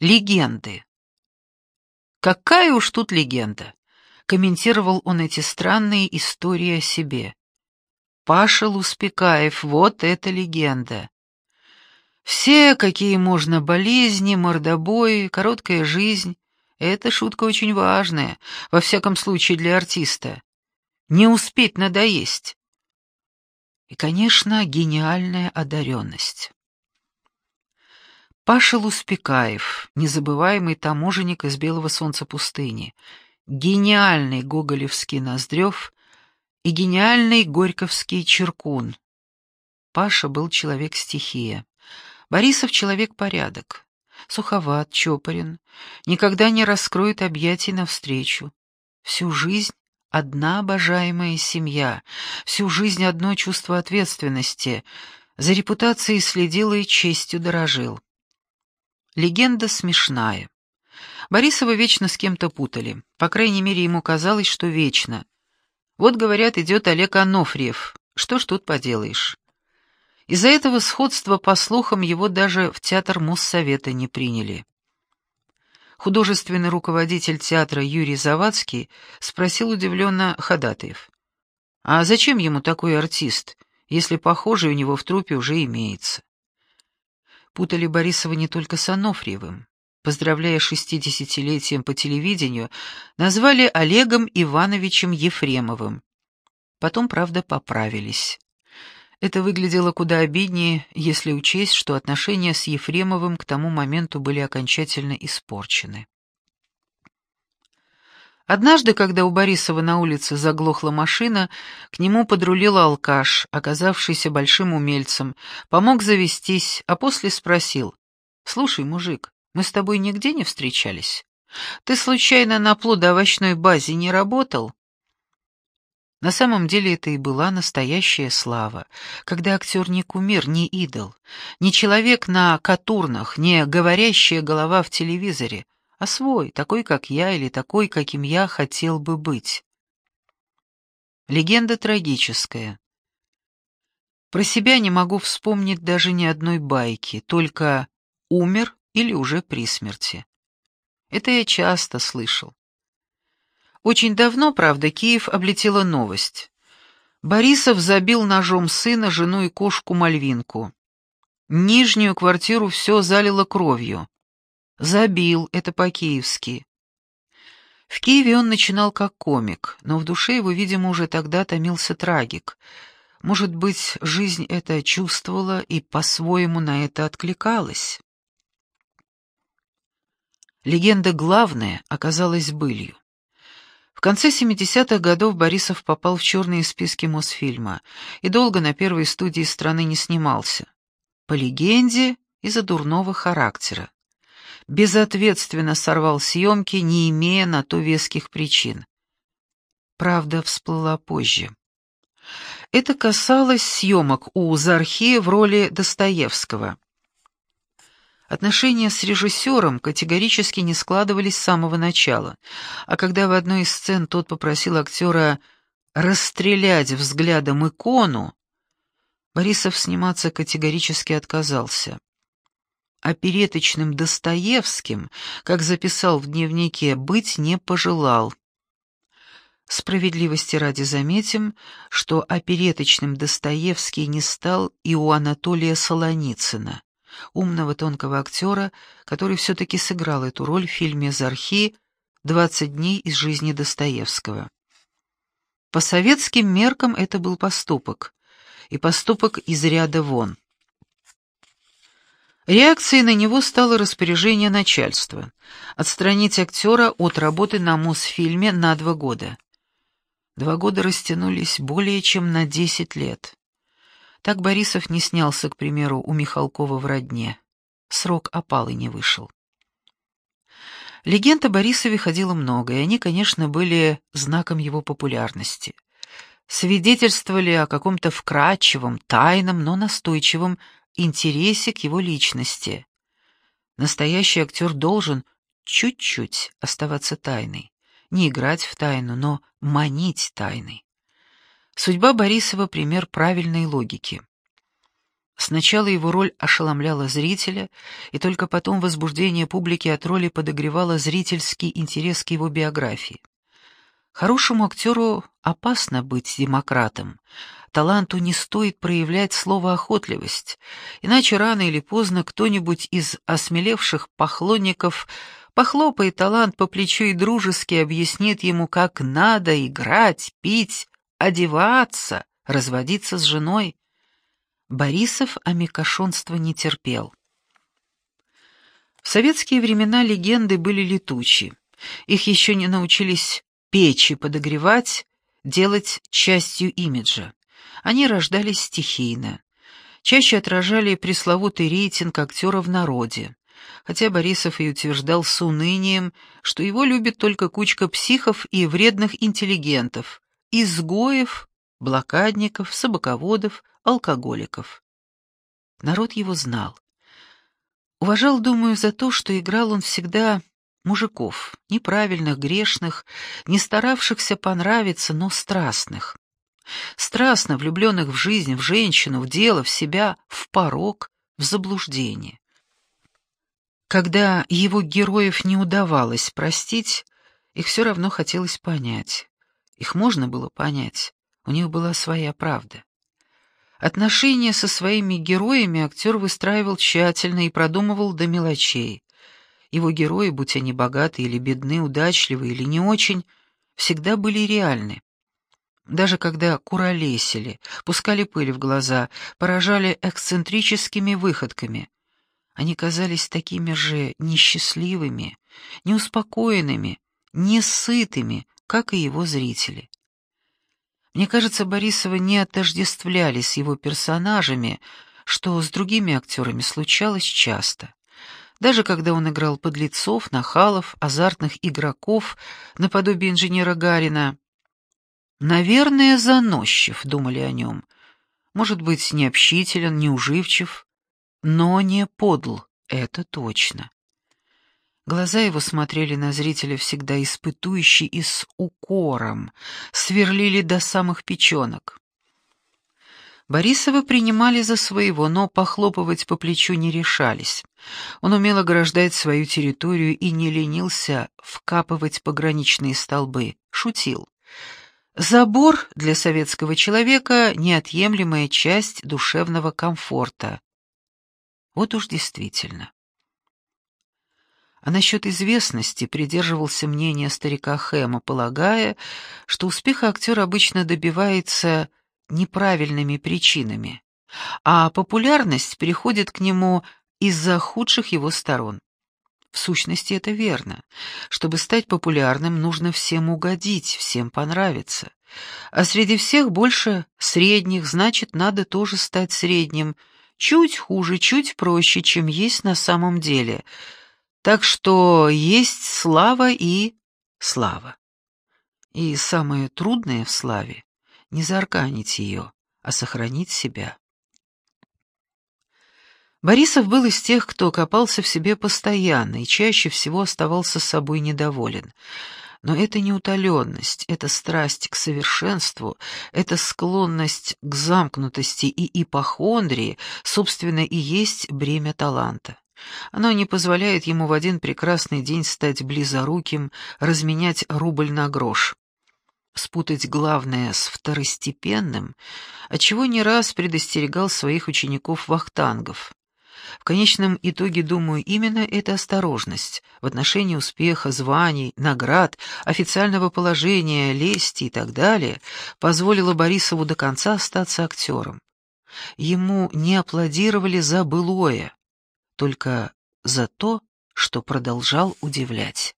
Легенды. Какая уж тут легенда. Комментировал он эти странные истории о себе. Паша Луспекаев, вот это легенда. Все, какие можно болезни, мордобои, короткая жизнь — это шутка очень важная, во всяком случае для артиста. Не успеть надоесть. И, конечно, гениальная одаренность. Паша Луспекаев, незабываемый таможенник из Белого солнца пустыни, гениальный гоголевский Ноздрев и гениальный горьковский Черкун. Паша был человек-стихия. Борисов — человек-порядок. Суховат, чопорен, никогда не раскроет объятий навстречу. Всю жизнь одна обожаемая семья, всю жизнь одно чувство ответственности. За репутацией следил и честью дорожил. Легенда смешная. Борисова вечно с кем-то путали. По крайней мере, ему казалось, что вечно. Вот, говорят, идет Олег Анофриев. Что ж тут поделаешь? Из-за этого сходства, по слухам, его даже в театр Моссовета не приняли. Художественный руководитель театра Юрий Завадский спросил удивленно Ходатаев. «А зачем ему такой артист, если похожий у него в трупе уже имеется?» Путали Борисова не только с Анофриевым. Поздравляя шестидесятилетием по телевидению, назвали Олегом Ивановичем Ефремовым. Потом, правда, поправились. Это выглядело куда обиднее, если учесть, что отношения с Ефремовым к тому моменту были окончательно испорчены. Однажды, когда у Борисова на улице заглохла машина, к нему подрулил алкаш, оказавшийся большим умельцем, помог завестись, а после спросил. «Слушай, мужик, мы с тобой нигде не встречались? Ты случайно на плодоовощной базе не работал?» На самом деле это и была настоящая слава, когда актер не кумир, не идол, не человек на катурнах, не говорящая голова в телевизоре, а свой, такой, как я, или такой, каким я хотел бы быть. Легенда трагическая. Про себя не могу вспомнить даже ни одной байки, только умер или уже при смерти. Это я часто слышал. Очень давно, правда, Киев облетела новость. Борисов забил ножом сына, жену и кошку Мальвинку. Нижнюю квартиру все залило кровью. Забил, это по-киевски. В Киеве он начинал как комик, но в душе его, видимо, уже тогда томился трагик. Может быть, жизнь это чувствовала и по-своему на это откликалась. Легенда главная оказалась былью. В конце 70-х годов Борисов попал в черные списки Мосфильма и долго на первой студии страны не снимался. По легенде, из-за дурного характера безответственно сорвал съемки, не имея на то веских причин. Правда всплыла позже. Это касалось съемок у Зархи в роли Достоевского. Отношения с режиссером категорически не складывались с самого начала, а когда в одной из сцен тот попросил актера расстрелять взглядом икону, Борисов сниматься категорически отказался опереточным Достоевским, как записал в дневнике, быть не пожелал. Справедливости ради заметим, что опереточным Достоевский не стал и у Анатолия Солоницына, умного тонкого актера, который все-таки сыграл эту роль в фильме «Зархи. 20 дней из жизни Достоевского». По советским меркам это был поступок, и поступок из ряда вон. Реакцией на него стало распоряжение начальства — отстранить актера от работы на Мосфильме на два года. Два года растянулись более чем на десять лет. Так Борисов не снялся, к примеру, у Михалкова в «Родне». Срок опал и не вышел. Легенд о Борисове ходило много, и они, конечно, были знаком его популярности. Свидетельствовали о каком-то вкрадчивом, тайном, но настойчивом интересе к его личности. Настоящий актер должен чуть-чуть оставаться тайной, не играть в тайну, но манить тайной. Судьба Борисова — пример правильной логики. Сначала его роль ошеломляла зрителя, и только потом возбуждение публики от роли подогревало зрительский интерес к его биографии. Хорошему актеру опасно быть демократом. Таланту не стоит проявлять слово «охотливость», иначе рано или поздно кто-нибудь из осмелевших поклонников похлопает талант по плечу и дружески объяснит ему, как надо играть, пить, одеваться, разводиться с женой. Борисов амикошонства не терпел. В советские времена легенды были летучи. Их еще не научились печи подогревать, делать частью имиджа. Они рождались стихийно. Чаще отражали пресловутый рейтинг актера в народе. Хотя Борисов и утверждал с унынием, что его любит только кучка психов и вредных интеллигентов, изгоев, блокадников, собаководов, алкоголиков. Народ его знал. Уважал, думаю, за то, что играл он всегда мужиков, неправильных, грешных, не старавшихся понравиться, но страстных. Страстно влюбленных в жизнь, в женщину, в дело, в себя, в порог, в заблуждение. Когда его героев не удавалось простить, их все равно хотелось понять. Их можно было понять, у них была своя правда. Отношения со своими героями актер выстраивал тщательно и продумывал до мелочей. Его герои, будь они богаты или бедны, удачливы или не очень, всегда были реальны. Даже когда куролесили, пускали пыль в глаза, поражали эксцентрическими выходками, они казались такими же несчастливыми, неуспокоенными, несытыми, как и его зрители. Мне кажется, Борисова не отождествляли с его персонажами, что с другими актерами случалось часто. Даже когда он играл подлецов, нахалов, азартных игроков, наподобие инженера Гарина. «Наверное, заносчив», — думали о нем. «Может быть, необщителен, неуживчив, но не подл, это точно». Глаза его смотрели на зрителя всегда испытующе и с укором, сверлили до самых печенок. Борисова принимали за своего, но похлопывать по плечу не решались. Он умел ограждать свою территорию и не ленился вкапывать пограничные столбы, шутил. Забор для советского человека — неотъемлемая часть душевного комфорта. Вот уж действительно. А насчет известности придерживался мнения старика Хэма, полагая, что успеха актер обычно добивается неправильными причинами, а популярность приходит к нему из-за худших его сторон. В сущности, это верно. Чтобы стать популярным, нужно всем угодить, всем понравиться. А среди всех больше средних, значит, надо тоже стать средним. Чуть хуже, чуть проще, чем есть на самом деле — так что есть слава и слава. И самое трудное в славе — не заарканить ее, а сохранить себя. Борисов был из тех, кто копался в себе постоянно и чаще всего оставался собой недоволен. Но это не утоленность, это страсть к совершенству, это склонность к замкнутости и ипохондрии, собственно, и есть бремя таланта. Оно не позволяет ему в один прекрасный день стать близоруким, разменять рубль на грош. Спутать главное с второстепенным, отчего не раз предостерегал своих учеников-вахтангов. В конечном итоге, думаю, именно эта осторожность в отношении успеха, званий, наград, официального положения, лести и так далее позволила Борисову до конца остаться актером. Ему не аплодировали за былое, только за то, что продолжал удивлять.